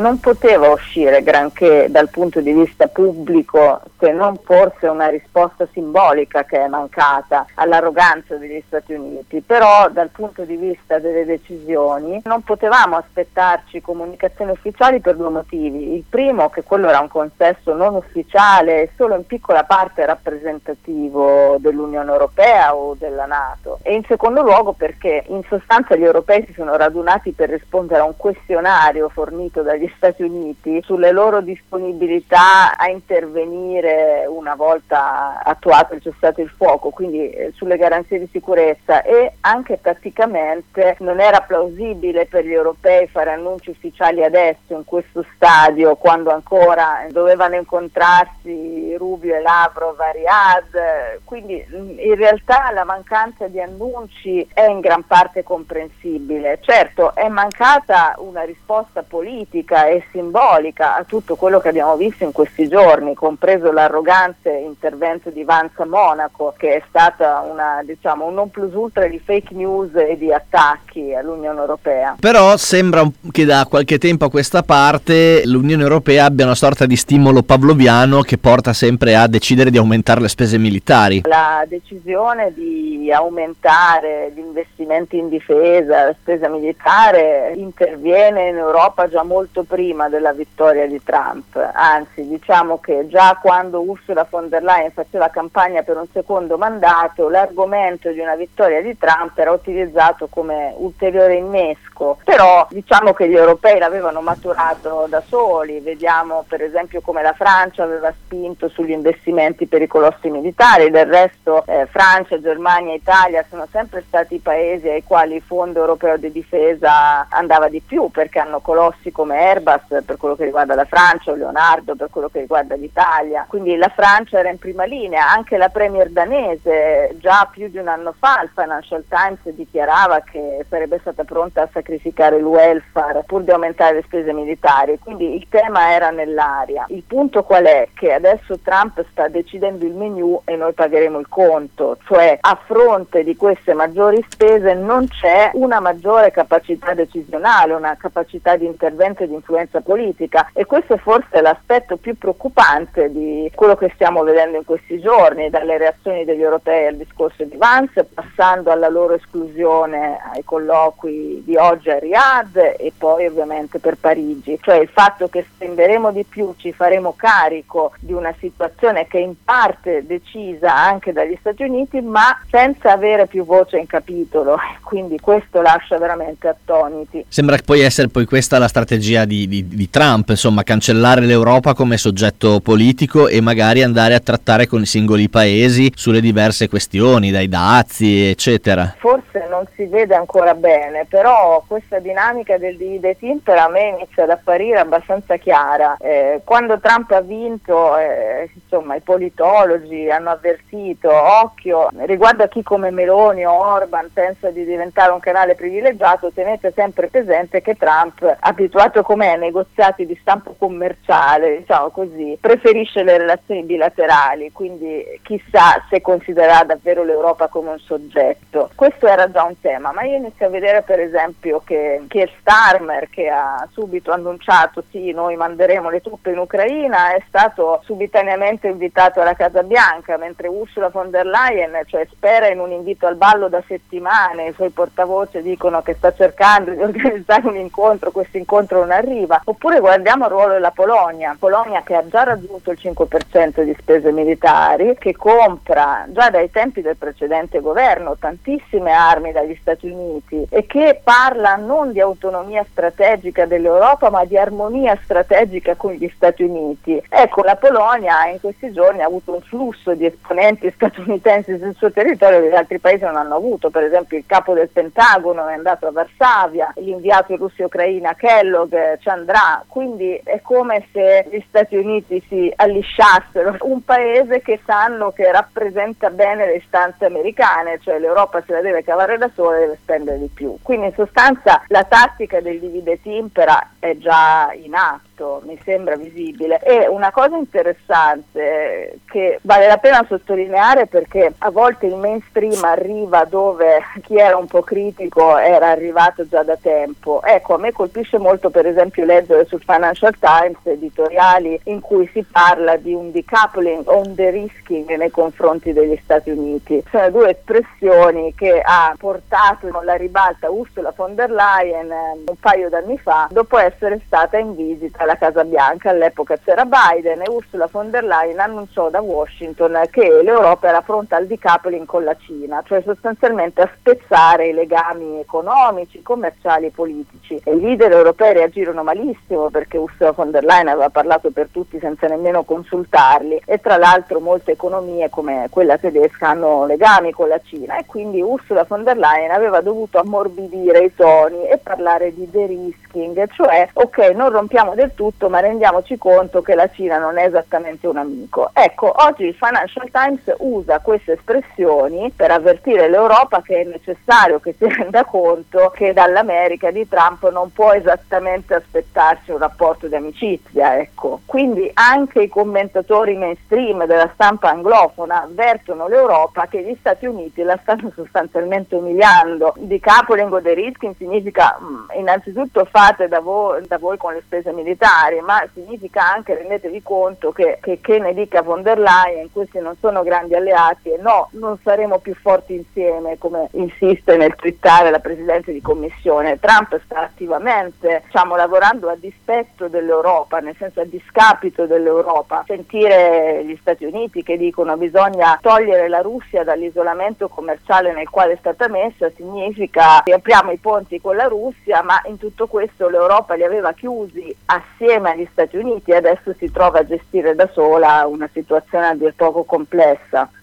non poteva uscire granché dal punto di vista pubblico se non forse una risposta simbolica che è mancata all'arroganza degli Stati Uniti, però dal punto di vista delle decisioni non potevamo aspettarci comunicazioni ufficiali per due motivi. Il primo che quello era un consesso non ufficiale e solo in piccola parte rappresentativo dell'Unione Europea o della Nato e in secondo luogo perché in sostanza gli europei si sono radunati per rispondere a un questionario fornito dagli Stati Uniti sulle loro disponibilità a intervenire una volta attuato il cessato il fuoco, quindi eh, sulle garanzie di sicurezza e anche tatticamente non era plausibile per gli europei fare annunci ufficiali adesso in questo stadio quando ancora dovevano incontrarsi Rubio e Lavrov a Riyadh, quindi in realtà la mancanza di annunci è in gran parte comprensibile. Certo è mancata una risposta politica e simbolica a tutto quello che abbiamo visto in questi giorni, compreso l'arrogante intervento di Vanza Monaco, che è stata una, diciamo, un non plus ultra di fake news e di attacchi all'Unione Europea. Però sembra che da qualche tempo a questa parte l'Unione Europea abbia una sorta di stimolo pavloviano che porta sempre a decidere di aumentare le spese militari. La decisione di aumentare gli investimenti in difesa, la spesa militare interviene in Europa già molto prima della vittoria di Trump, anzi diciamo che già quando Ursula von der Leyen faceva campagna per un secondo mandato l'argomento di una vittoria di Trump era utilizzato come ulteriore innesco, però diciamo che gli europei l'avevano maturato da soli, vediamo per esempio come la Francia aveva spinto sugli investimenti per i colossi militari, del resto eh, Francia, Germania Italia sono sempre stati i paesi ai quali il Fondo Europeo di Difesa andava di più perché hanno colossi come Airbus per quello che riguarda la Francia o Leonardo per quello che riguarda l'Italia, quindi la Francia era in prima linea, anche la Premier danese già più di un anno fa il Financial Times dichiarava che sarebbe stata pronta a sacrificare il welfare pur di aumentare le spese militari, quindi il tema era nell'aria. Il punto qual è? Che adesso Trump sta decidendo il menu e noi pagheremo il conto, cioè a fronte di queste maggiori spese non c'è una maggiore capacità decisionale, una capacità di intervento e di influenza politica e questo è forse l'aspetto più preoccupante di quello che stiamo vedendo in questi giorni, dalle reazioni degli europei al discorso di Vance, passando alla loro esclusione ai colloqui di oggi a Riyadh e poi ovviamente per Parigi, cioè il fatto che spenderemo di più, ci faremo carico di una situazione che è in parte decisa anche dagli Stati Uniti, ma senza avere più voce in capitolo, quindi questo lascia veramente attoniti. Sembra poi essere poi questa la strategia di, di, di Trump, insomma, cancellare l'Europa come soggetto politico e magari andare a trattare con i singoli paesi sulle diverse questioni, dai dazi, eccetera. Forse non si vede ancora bene, però questa dinamica del divide per a me inizia ad apparire abbastanza chiara. Eh, quando Trump ha vinto, eh, insomma, i politologi hanno avvertito, occhio, riguardo a chi come Meloni o Orban pensa di diventare un canale privilegiato, tenete sempre presente che Trump, abituato com'è a negoziati di stampo commerciale, diciamo così, preferisce le relazioni bilaterali, quindi chissà se considererà davvero l'Europa come un soggetto. Questo era già un tema, ma io inizio a vedere per esempio che, che Starmer, che ha subito annunciato sì, noi manderemo le truppe in Ucraina, è stato subitaneamente invitato alla Casa Bianca, mentre Ursula von der Leyen cioè, spera in un invito al ballo da settimane, i suoi portavoce dicono che sta cercando di organizzare un incontro, questo incontro non arriva. Oppure guardiamo il ruolo della Polonia, Polonia che ha già raggiunto il 5% di spese militari, che compra già dai tempi del precedente governo tantissime armi dagli Stati Uniti e che parla non di autonomia strategica dell'Europa ma di armonia strategica con gli Stati Uniti. Ecco, la Polonia in questi giorni ha avuto un flusso di esponenti statunitensi sul suo territorio che gli altri paesi non hanno avuto, per esempio il capo del Pentagono è andato a Varsavia, l'inviato in Russia e Ucraina Kellogg ci andrà, quindi è come se gli Stati Uniti si allisciassero, un paese che sanno che rappresenta bene le istanze americane, cioè l'Europa se la deve cavare da sola e deve spendere di più. Quindi in sostanza la tattica del divide timpera è già in atto questo mi sembra visibile. E una cosa interessante che vale la pena sottolineare perché a volte il mainstream arriva dove chi era un po' critico era arrivato già da tempo. Ecco, a me colpisce molto per esempio leggere sul Financial Times editoriali in cui si parla di un decoupling o un de-risking nei confronti degli Stati Uniti. Sono due espressioni che ha portato la ribalta Ursula von der Leyen eh, un paio d'anni fa dopo essere stata in visita alla Casa Bianca. All'epoca c'era Biden e Ursula von der Leyen annunciò da Washington che l'Europa era pronta al decoupling con la Cina, cioè sostanzialmente a spezzare i legami economici, commerciali e politici. E I leader europei reagirono malissimo perché Ursula von der Leyen aveva parlato per tutti senza nemmeno consultarli e tra l'altro molte economie come quella tedesca hanno legami con la Cina e quindi Ursula von der Leyen aveva dovuto ammorbidire i toni e parlare di de-risking, cioè ok non rompiamo del tutto ma rendiamoci conto che la Cina non è esattamente un amico. Ecco, oggi il Financial Times usa queste espressioni per avvertire l'Europa che è necessario che si renda conto che dall'America di Trump non può esattamente aspettarsi un rapporto di amicizia. Ecco. Quindi anche i commentatori mainstream della stampa anglofona avvertono l'Europa che gli Stati Uniti la stanno sostanzialmente umiliando. Di capolingo o risking significa mm, innanzitutto fate da voi, da voi, con le spese militari, ma significa anche rendetevi conto che, che, che ne dica von der Leyen, questi non sono grandi alleati e no, non saremo più forti insieme come insiste nel twittare la Presidente di Commissione. Trump sta attivamente diciamo, lavorando a dispetto dell'Europa, nel senso a discapito dell'Europa. Sentire gli Stati Uniti che dicono bisogna togliere la Russia dall'isolamento commerciale nel quale è stata messa significa che apriamo i ponti con la Russia, ma in tutto questo l'Europa li aveva chiusi assieme agli Stati Uniti adesso si trova a gestire da sola una situazione a dir poco complessa.